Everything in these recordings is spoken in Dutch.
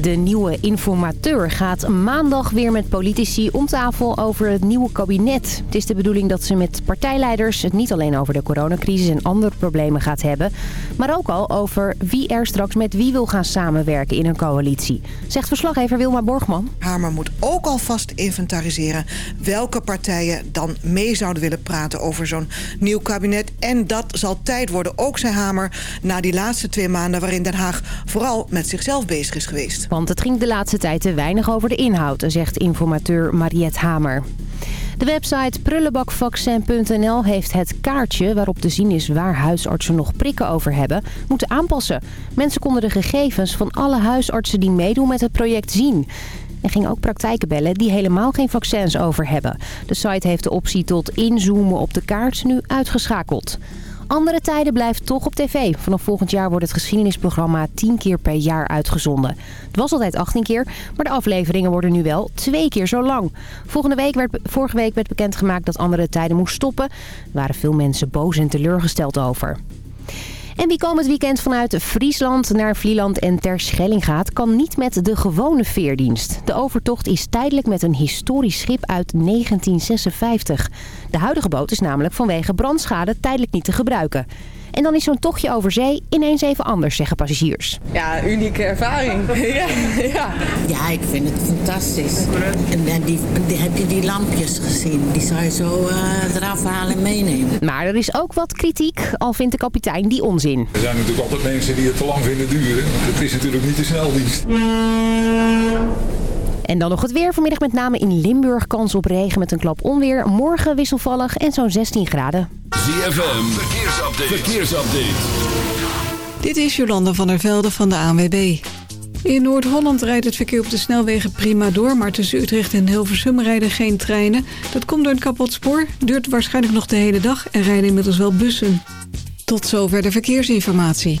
De nieuwe informateur gaat maandag weer met politici om tafel over het nieuwe kabinet. Het is de bedoeling dat ze met partijleiders het niet alleen over de coronacrisis en andere problemen gaat hebben... maar ook al over wie er straks met wie wil gaan samenwerken in een coalitie. Zegt verslaggever Wilma Borgman. Hamer moet ook alvast inventariseren welke partijen dan mee zouden willen praten over zo'n nieuw kabinet. En dat zal tijd worden, ook zei Hamer, na die laatste twee maanden waarin Den Haag vooral met zichzelf bezig is geweest. Want het ging de laatste tijd te weinig over de inhoud, zegt informateur Mariette Hamer. De website prullenbakvaccin.nl heeft het kaartje waarop te zien is waar huisartsen nog prikken over hebben, moeten aanpassen. Mensen konden de gegevens van alle huisartsen die meedoen met het project zien. Er gingen ook praktijken bellen die helemaal geen vaccins over hebben. De site heeft de optie tot inzoomen op de kaart nu uitgeschakeld. Andere tijden blijft toch op tv. Vanaf volgend jaar wordt het geschiedenisprogramma 10 keer per jaar uitgezonden. Het was altijd 18 keer, maar de afleveringen worden nu wel twee keer zo lang. Volgende week werd, vorige week werd bekendgemaakt dat Andere tijden moest stoppen. Er waren veel mensen boos en teleurgesteld over. En wie komend weekend vanuit Friesland naar Vlieland en Terschelling gaat... kan niet met de gewone veerdienst. De overtocht is tijdelijk met een historisch schip uit 1956. De huidige boot is namelijk vanwege brandschade tijdelijk niet te gebruiken. En dan is zo'n tochtje over zee ineens even anders, zeggen passagiers. Ja, unieke ervaring. ja, ja. ja, ik vind het fantastisch. En, en die, die, heb je die lampjes gezien? Die zou je zo uh, eraf halen en meenemen. Maar er is ook wat kritiek, al vindt de kapitein die onzin. Er zijn natuurlijk altijd mensen die het te lang vinden duren. Want het is natuurlijk niet de sneldienst. En dan nog het weer. Vanmiddag met name in Limburg kans op regen met een klap onweer. Morgen wisselvallig en zo'n 16 graden. ZFM, verkeersupdate. verkeersupdate. Dit is Jolanda van der Velde van de ANWB. In Noord-Holland rijdt het verkeer op de snelwegen prima door... maar tussen Utrecht en Hilversum rijden geen treinen. Dat komt door een kapot spoor, duurt waarschijnlijk nog de hele dag... en rijden inmiddels wel bussen. Tot zover de verkeersinformatie.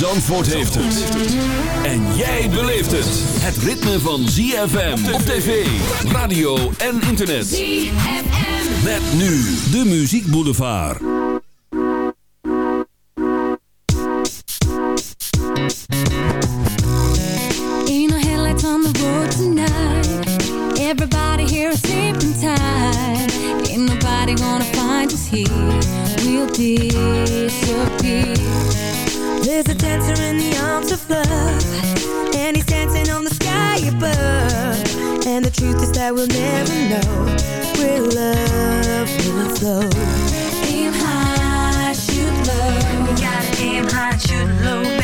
Zandvoort heeft het. En jij beleeft het. Het ritme van ZFM op tv, radio en internet. ZFM. Met nu de Muziek Boulevard. Ain't no headlights on the road tonight. Everybody here is sleeping tight. Ain't nobody gonna find us here. We'll disappear. Of love. And he's dancing on the sky above. And the truth is that we'll never know Where love will flow. Aim high, shoot low. You gotta aim high, shoot low,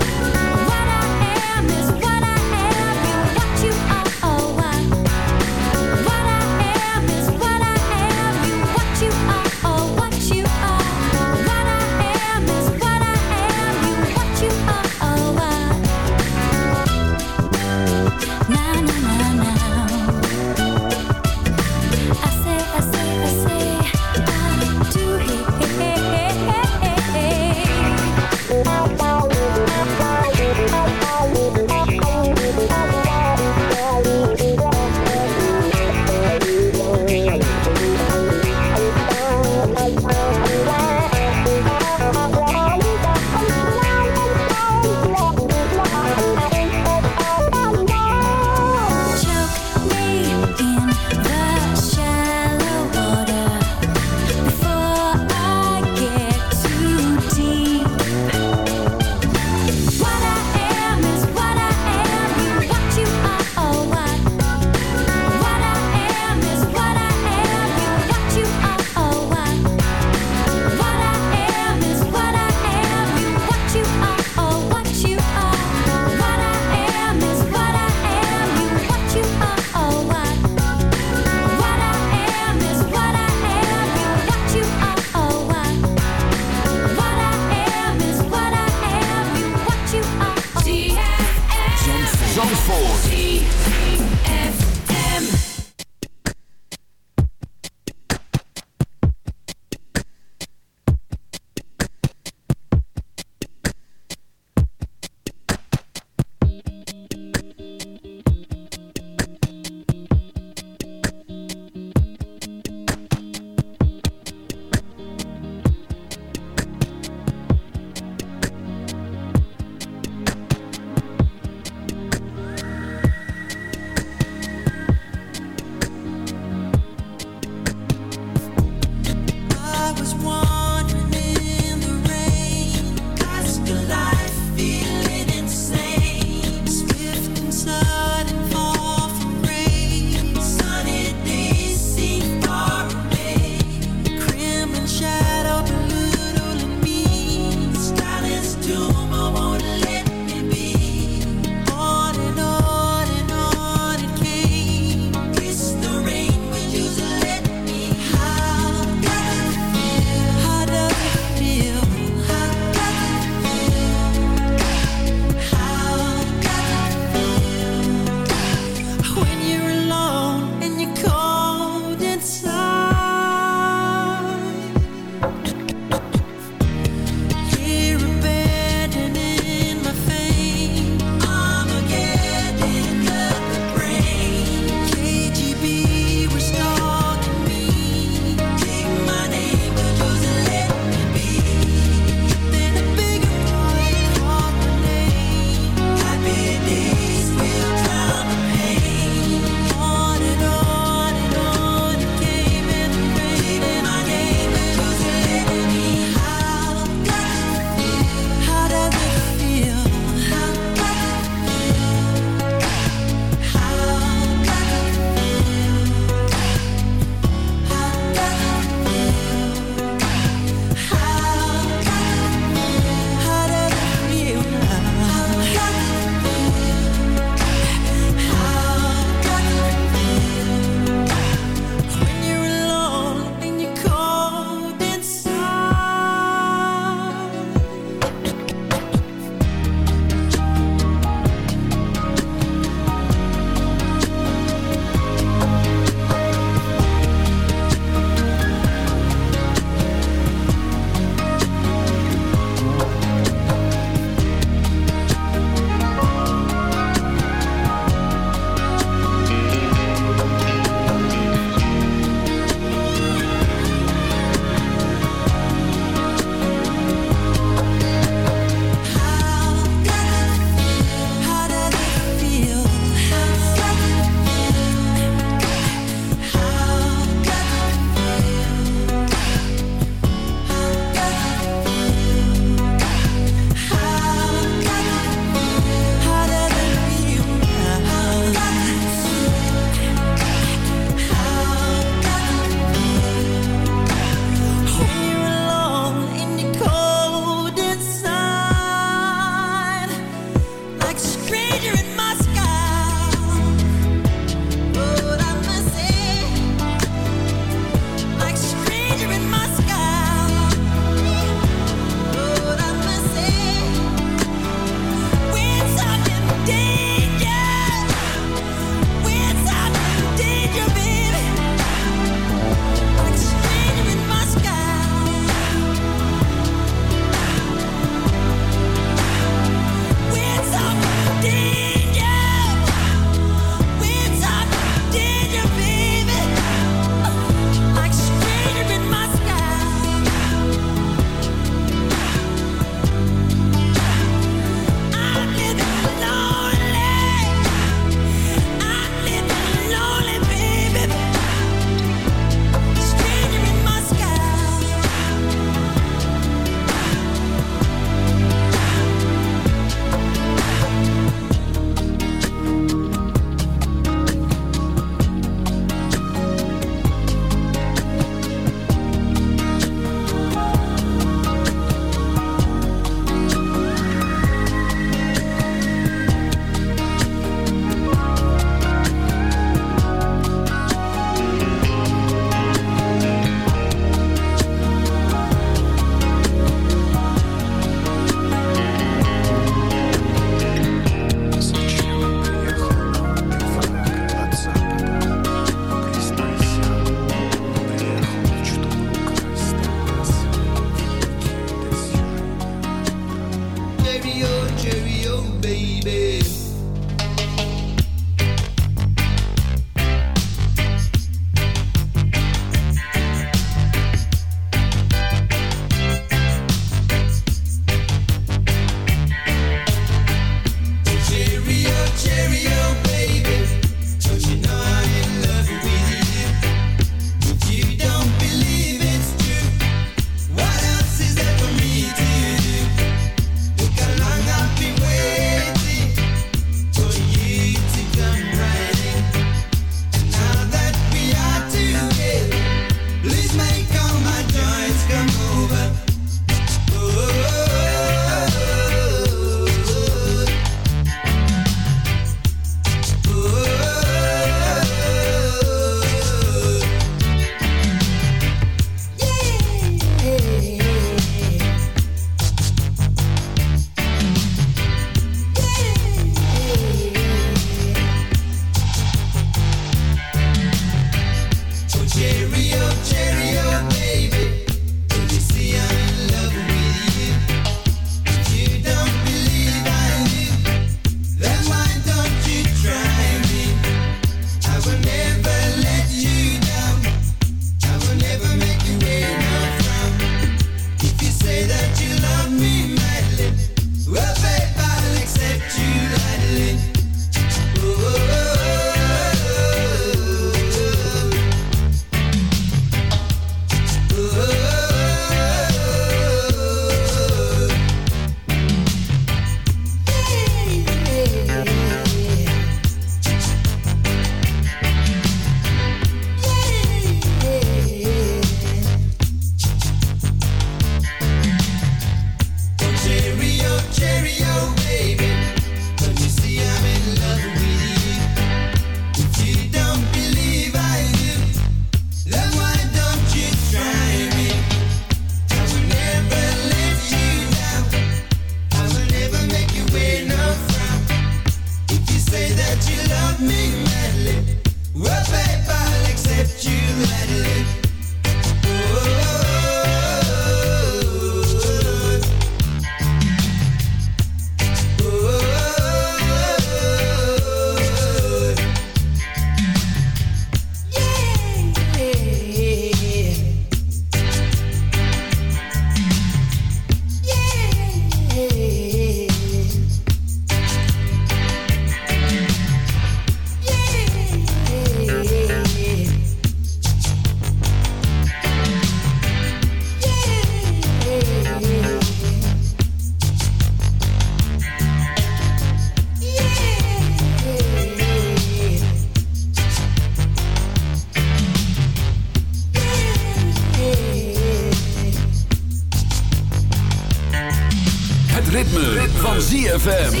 ZFM.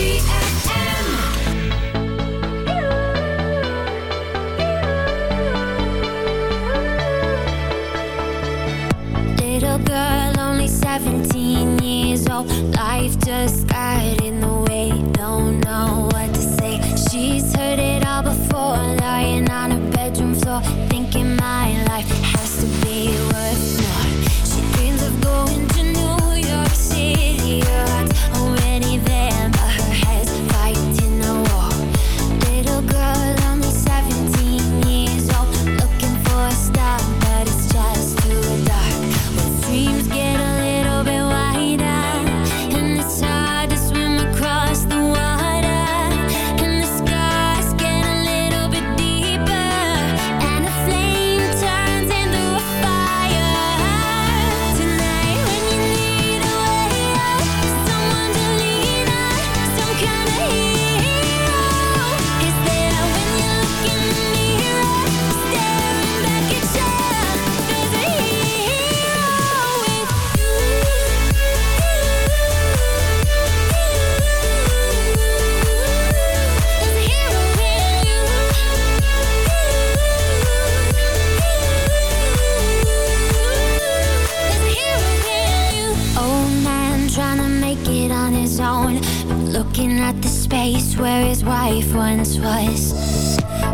not the space where his wife once was.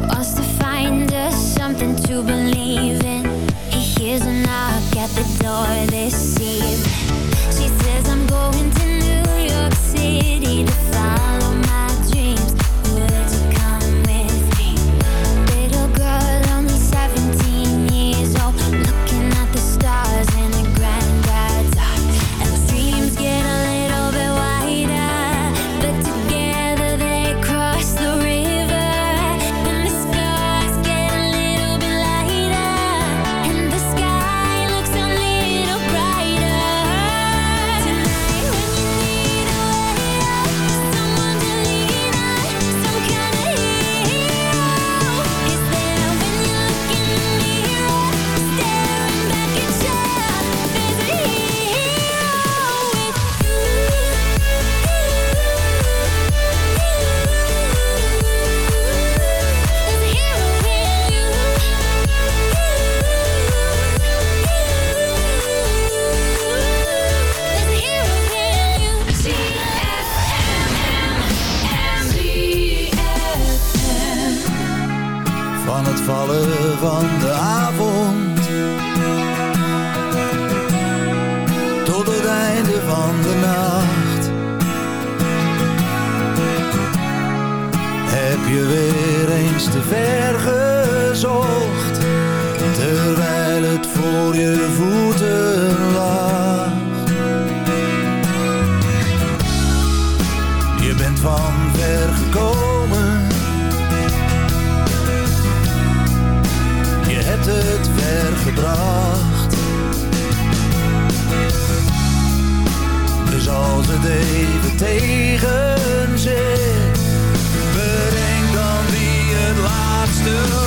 Wants to find us something to believe in. He hears a knock at the door this evening. She says I'm going to New York City van ver gekomen. Je hebt het vergebracht. Dus als het even tegen zit, bedenk dan wie het laatste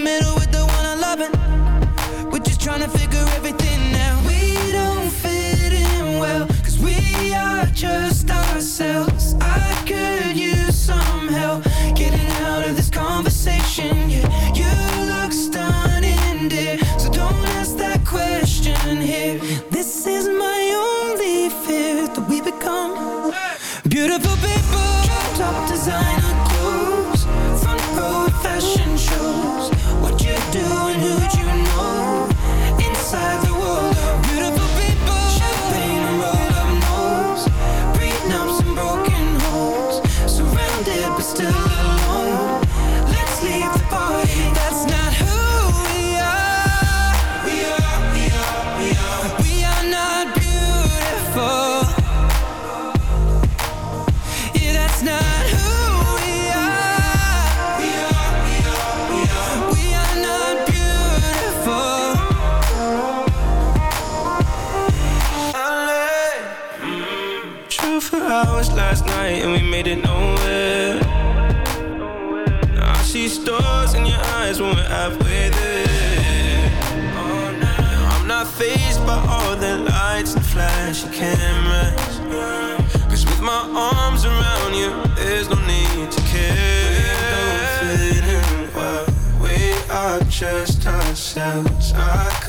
the middle with the one I'm loving, We're just trying to figure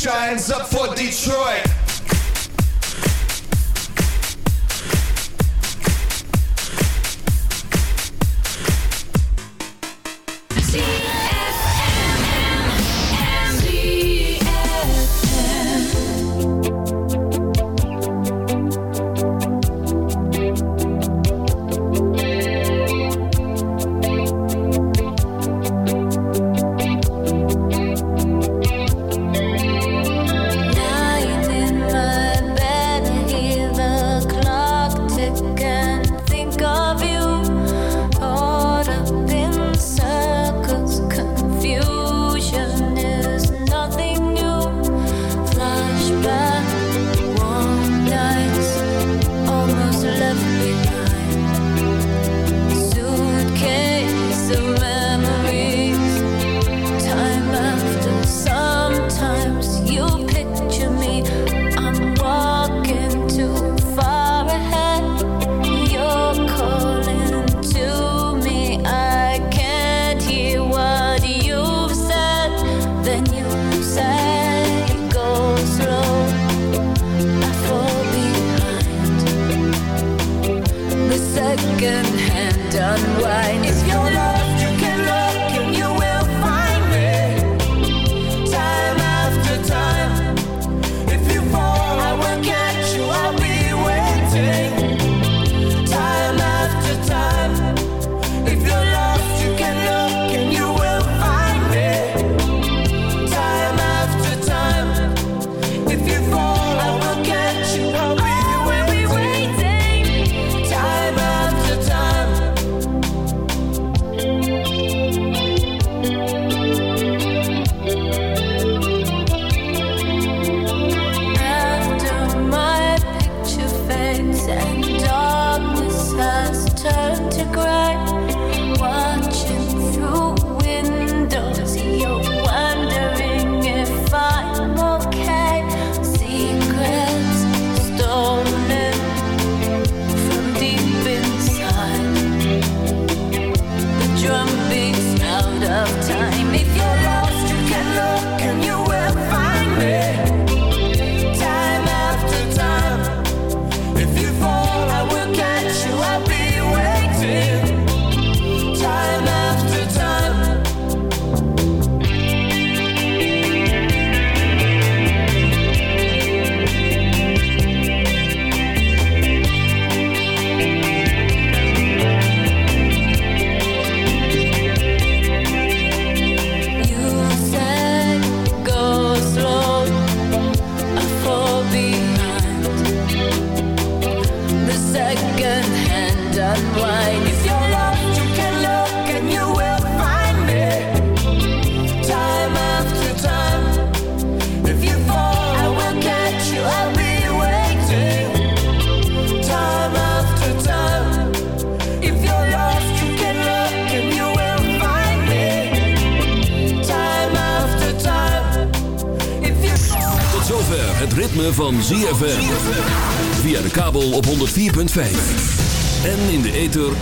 giants up for Detroit.